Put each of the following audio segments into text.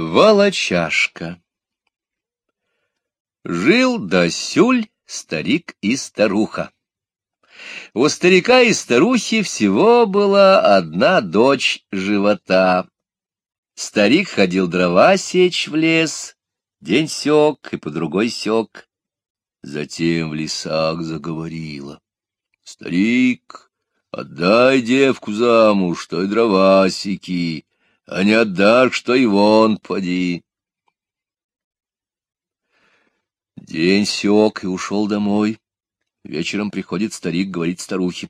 Волочашка Жил досюль старик и старуха. У старика и старухи всего была одна дочь живота. Старик ходил дрова сечь в лес, день сёк и по другой сёк. Затем в лесах заговорила. Старик, отдай девку замуж, что и дрова сики, а не отдашь, что и вон поди. День сёк и ушел домой. Вечером приходит старик, говорит старухе.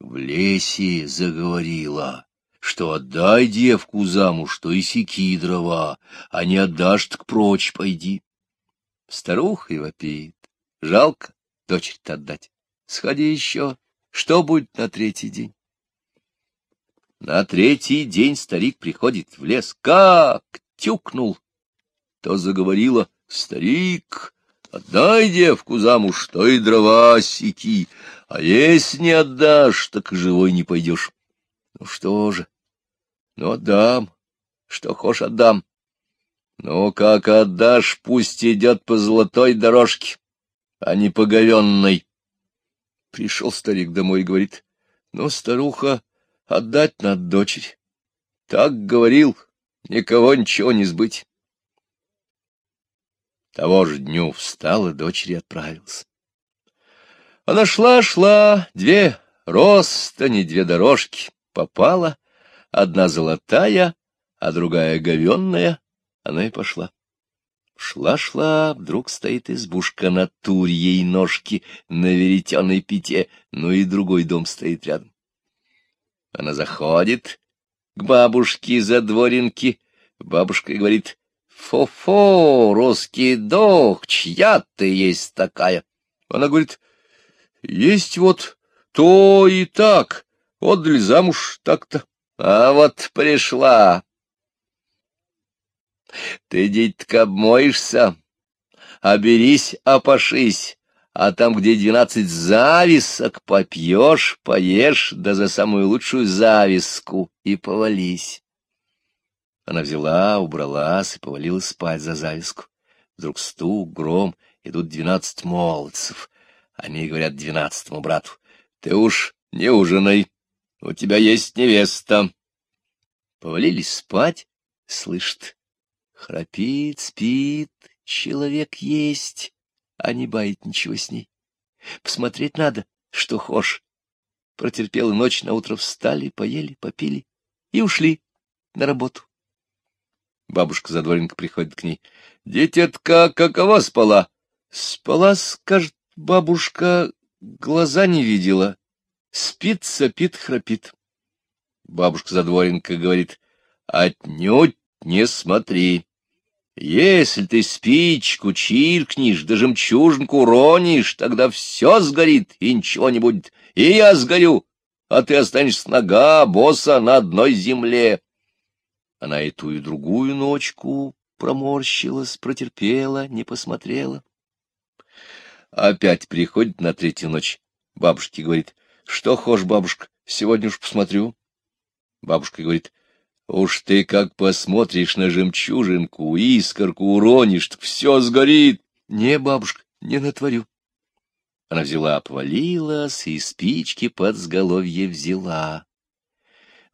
В лесе заговорила, что отдай девку замуж, что и сики дрова, а не отдашь, так прочь пойди. Старуха и вопит. Жалко дочерь-то отдать. Сходи еще, что будет на третий день? На третий день старик приходит в лес. Как тюкнул! То заговорила старик, отдай девку замуж, что и дрова сики, а если не отдашь, так живой не пойдешь. Ну что же, ну отдам, что хошь отдам. Ну, как отдашь, пусть идет по золотой дорожке а не поговенной. Пришел старик домой и говорит, ну, старуха, отдать надо дочери. Так говорил, никого ничего не сбыть. Того же дню встала дочь и отправился. Она шла-шла, две роста, не две дорожки, попала, одна золотая, а другая говенная, она и пошла. Шла-шла, вдруг стоит избушка на турьей ножке, на веретеной пите, ну и другой дом стоит рядом. Она заходит к бабушке за дворинки. Бабушка говорит, «Фо-фо, русский дох, чья ты есть такая?» Она говорит, «Есть вот то и так, отдали замуж так-то». А вот пришла ты, дитька, обмоешься, оберись, опошись, а там, где двенадцать зависок, попьешь, поешь, да за самую лучшую зависку и повались. Она взяла, убралась и повалилась спать за зависку. Вдруг стук, гром, идут двенадцать молодцев. Они говорят двенадцатому брату, ты уж не ужинай, у тебя есть невеста. Повалились спать, слышит, Храпит, спит, человек есть, а не бает ничего с ней. Посмотреть надо, что хошь. Протерпела ночь, на утро встали, поели, попили и ушли на работу. Бабушка Задворенко приходит к ней. — Дитятка, какова спала? — Спала, скажет бабушка, глаза не видела. Спит, сопит, храпит. Бабушка Задворенко говорит. — Отнюдь не смотри. Если ты спичку чиркнешь, да жемчужинку уронишь, тогда все сгорит, и ничего не будет. И я сгорю, а ты останешься нога, босса на одной земле. Она и ту, и другую ночку проморщилась, протерпела, не посмотрела. Опять приходит на третью ночь. Бабушке говорит, что хошь, бабушка, сегодня уж посмотрю. Бабушка говорит, Уж ты как посмотришь на жемчужинку, искорку уронишь, так все сгорит. Не, бабушка, не натворю. Она взяла, повалилась и спички под сголовье взяла.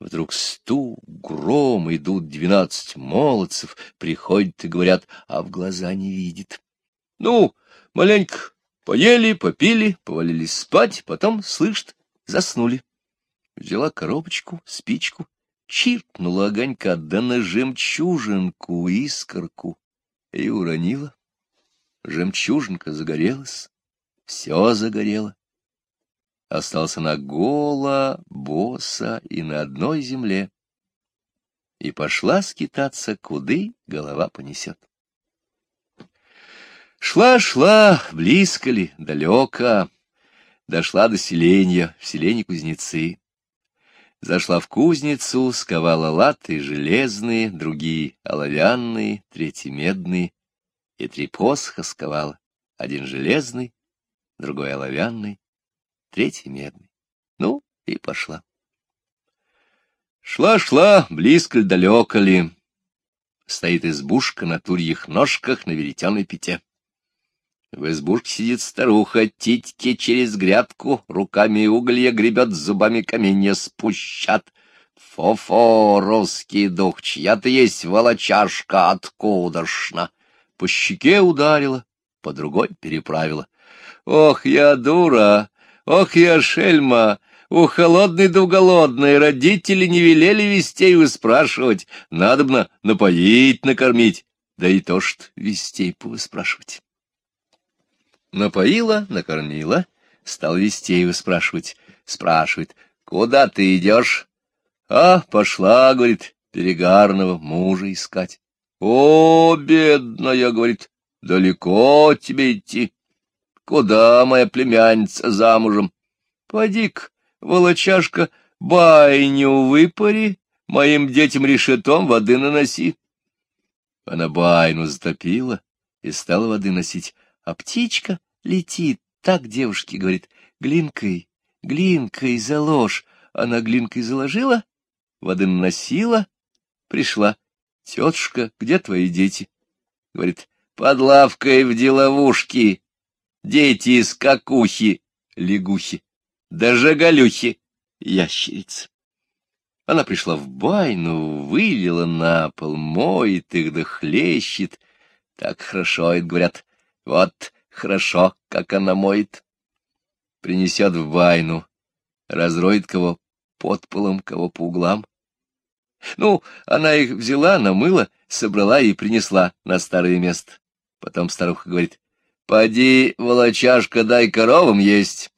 Вдруг стук, гром, идут двенадцать молодцев, приходят и говорят, а в глаза не видит. Ну, маленько поели, попили, повалились спать, потом, слышит, заснули. Взяла коробочку, спичку чиркнула огонька, да на жемчужинку искорку и уронила. Жемчужинка загорелась, все загорело. Остался на гола, боса и на одной земле. И пошла скитаться, куды голова понесет. Шла-шла, близко ли, далеко, дошла до селения, в селении кузнецы. Зашла в кузницу, сковала латы железные, другие оловянные, третьи медные, и три посоха сковала, один железный, другой оловянный, третий медный. Ну, и пошла. Шла-шла, близко ли, далеко ли. стоит избушка на турьих ножках на веретеной пяте. В избушке сидит старуха, титьки через грядку, руками уголья гребет, зубами каменья спущат. Фо-фо, русский дух, чья ты есть волочашка, откудошна. По щеке ударила, по другой переправила. Ох, я дура, ох, я шельма, у холодной да у голодной родители не велели вестей выспрашивать, надобно напоить, накормить, да и то что вестей повыспрашивать. Напоила, накормила, стал вестей выспрашивать, спрашивает, куда ты идешь? А, пошла, говорит, перегарного мужа искать. О, бедная, говорит, далеко тебе идти. Куда моя племянница замужем? Поди-ка, волочашка, байню выпари, моим детям решетом воды наноси. Она байну затопила и стала воды носить, а птичка летит, так девушке говорит, глинкой, глинкой заложь. Она глинкой заложила, воды наносила, пришла. Тетушка, где твои дети? Говорит, под лавкой в деловушке. Дети скакухи, лягухи, да жаголюхи, ящерицы. Она пришла в байну, вылила на пол, моет их да хлещет. Так хорошо, говорят, вот хорошо, как она моет. Принесет в байну, разроет кого под полом, кого по углам. Ну, она их взяла, намыла, собрала и принесла на старое место. Потом старуха говорит, «Поди, волочашка, дай коровам есть».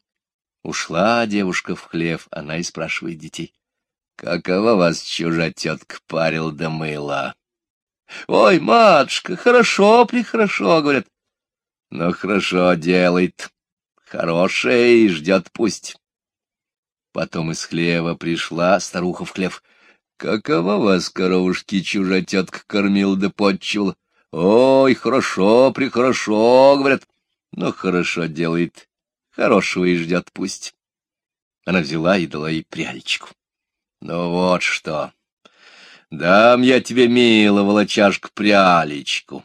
Ушла девушка в хлев, она и спрашивает детей, «Какова вас чужа тетка парил да мыла?» «Ой, матушка, хорошо-прехорошо», — говорят. «Ну, хорошо делает, хорошее и ждет пусть». Потом из хлева пришла старуха в хлев. Какова вас, коровушки, чужа тетка кормил да подчивала? Ой, хорошо, прихорошо, говорят. Ну, хорошо делает, хорошего и ждет пусть. Она взяла и дала ей прялечку. Ну вот что. Дам я тебе, мило, волочашка, прялечку.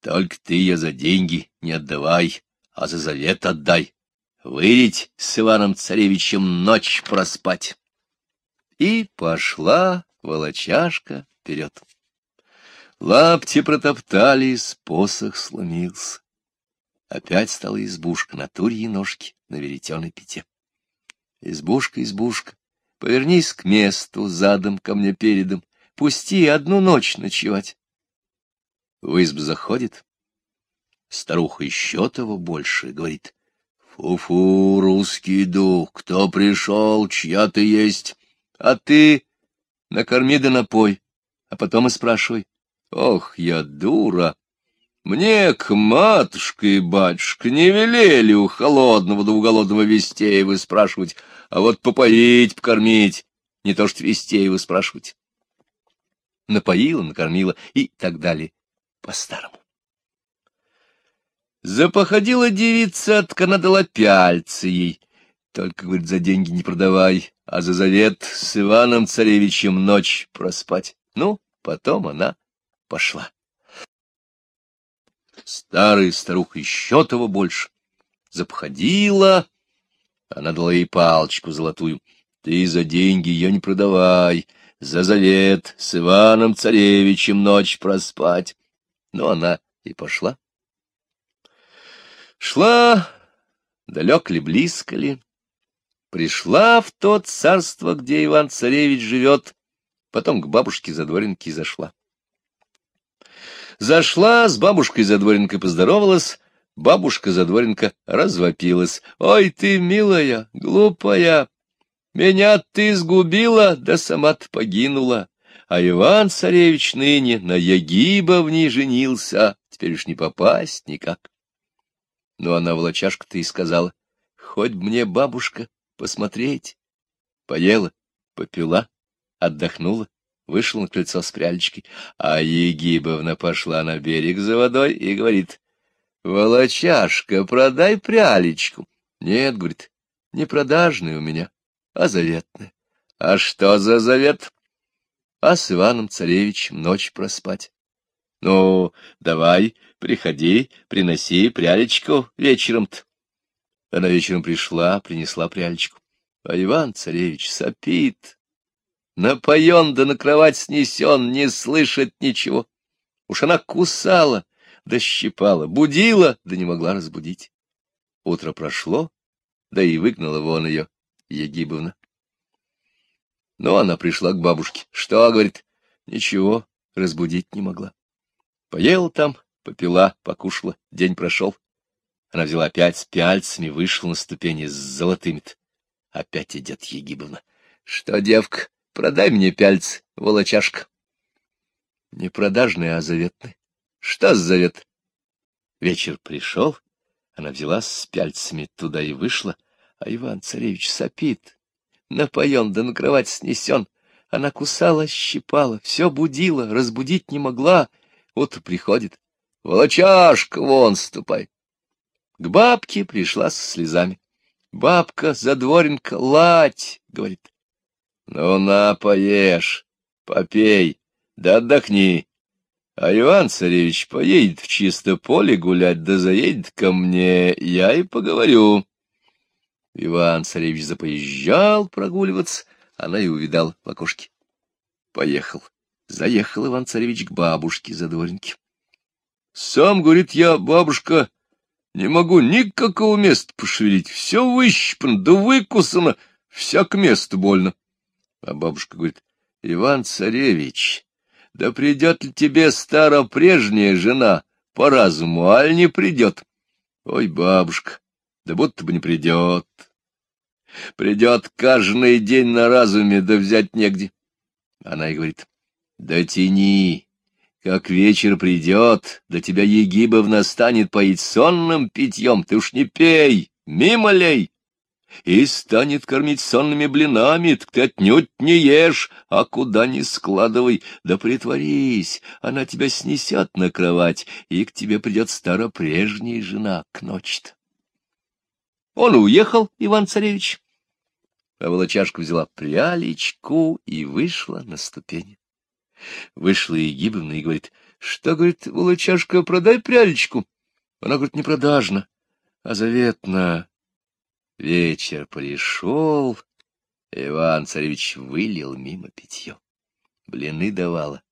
Только ты ее за деньги не отдавай, а за завет отдай. Вырить с Иваном Царевичем ночь проспать. И пошла волочашка вперед. Лапти протоптались, посох сломился. Опять стала избушка на турьи ножки на веретеной пяте. Избушка, избушка, повернись к месту, задом ко мне передом, пусти одну ночь ночевать. В изб заходит. Старуха еще того больше, говорит. Фу-фу, русский дух, кто пришел, чья ты есть? А ты накорми да напой, а потом и спрашивай. Ох, я дура! Мне к матушке и батюшке не велели у холодного да у голодного вестей вы спрашивать, а вот попоить, покормить, не то что вестей вы спрашивать. Напоила, накормила и так далее по-старому. Запоходила девица, тканадала пяльцы ей. Только, говорит, за деньги не продавай, а за завет с Иваном Царевичем ночь проспать. Ну, потом она пошла. Старая старуха еще того больше. Запходила, она дала ей палочку золотую. Ты за деньги ее не продавай, за завет с Иваном Царевичем ночь проспать. Но она и пошла. Шла, далек ли, близко ли, пришла в то царство, где Иван-царевич живет, потом к бабушке Задворенке зашла. Зашла, с бабушкой Задворенкой поздоровалась, бабушка Задворенко развопилась. «Ой ты, милая, глупая, меня ты сгубила, да сама-то погинула, а Иван-царевич ныне на Ягибовне женился, теперь уж не попасть никак». Но она волочашка-то и сказала, «Хоть мне, бабушка, посмотреть. Поела, попила, отдохнула, вышла на крыльцо с прялечкой, а Егибовна пошла на берег за водой и говорит, «Волочашка, продай прялечку». «Нет, — говорит, — не продажная у меня, а заветная». «А что за завет?» «А с Иваном Царевичем ночь проспать». — Ну, давай, приходи, приноси прялечку вечером-то. Она вечером пришла, принесла прялечку. А Иван-царевич сопит. Напоен да на кровать снесен, не слышит ничего. Уж она кусала, да щипала, будила, да не могла разбудить. Утро прошло, да и выгнала вон ее Егибовна. Но она пришла к бабушке. Что, говорит, ничего, разбудить не могла. Поела там, попила, покушала, день прошел. Она взяла опять с пяльцами, вышла на ступени с золотыми-то. Опять идет Егибовна. — Что, девка, продай мне пяльц, волочашка. Не продажный, а заветный. Что за завет? Вечер пришел, она взяла с пяльцами туда и вышла, а Иван-царевич сопит, напоен да на кровать снесен. Она кусала, щипала, все будила, разбудить не могла. Вот приходит. Волочашка, вон ступай. К бабке пришла со слезами. Бабка, задворенка, ладь, говорит. Ну, на, поешь, попей, да отдохни. А Иван-царевич поедет в чисто поле гулять, да заедет ко мне, я и поговорю. Иван-царевич запоезжал прогуливаться, она и увидал в окошке. Поехал. Заехал Иван-царевич к бабушке задворенке. Сам, говорит, я, бабушка, не могу никакого места пошевелить. Все выщипано, да выкусано, всяк место больно. А бабушка говорит, Иван-царевич, да придет ли тебе старо прежняя жена по разуму, аль не придет? Ой, бабушка, да будто бы не придет. Придет каждый день на разуме, да взять негде. Она и говорит, да тяни, как вечер придет, да тебя Егибовна станет поить сонным питьем, ты уж не пей, мимо лей. И станет кормить сонными блинами, так ты отнюдь не ешь, а куда ни складывай, да притворись, она тебя снесет на кровать, и к тебе придет старопрежняя жена к ночи-то. Он уехал, Иван-царевич, а волочашка взяла прялечку и вышла на ступени. Вышла Егибовна и говорит, что, говорит, волочашка, продай прялечку. Она говорит, не продажна, а заветна. Вечер пришел, Иван-царевич вылил мимо питье. Блины давала,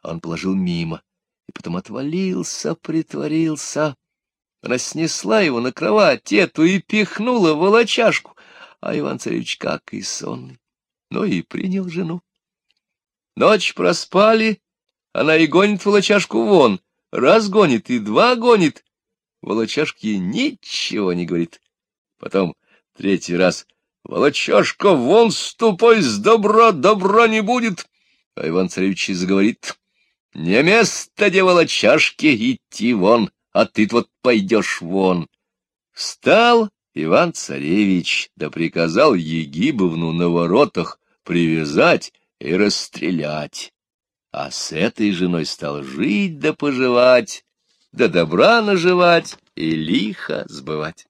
а он положил мимо, и потом отвалился, притворился. Она снесла его на кровать эту и пихнула волочашку, а Иван-царевич как и сонный, но и принял жену. Ночь проспали, она и гонит волочашку вон, раз гонит и два гонит. Волочашке ничего не говорит. Потом третий раз «Волочашка, вон ступай с добра, добра не будет!» А Иван-царевич заговорит «Не место, где волочашке, идти вон, а ты вот пойдешь вон». Встал Иван-царевич, да приказал Егибовну на воротах привязать и расстрелять. А с этой женой стал жить да поживать, да добра наживать и лихо сбывать.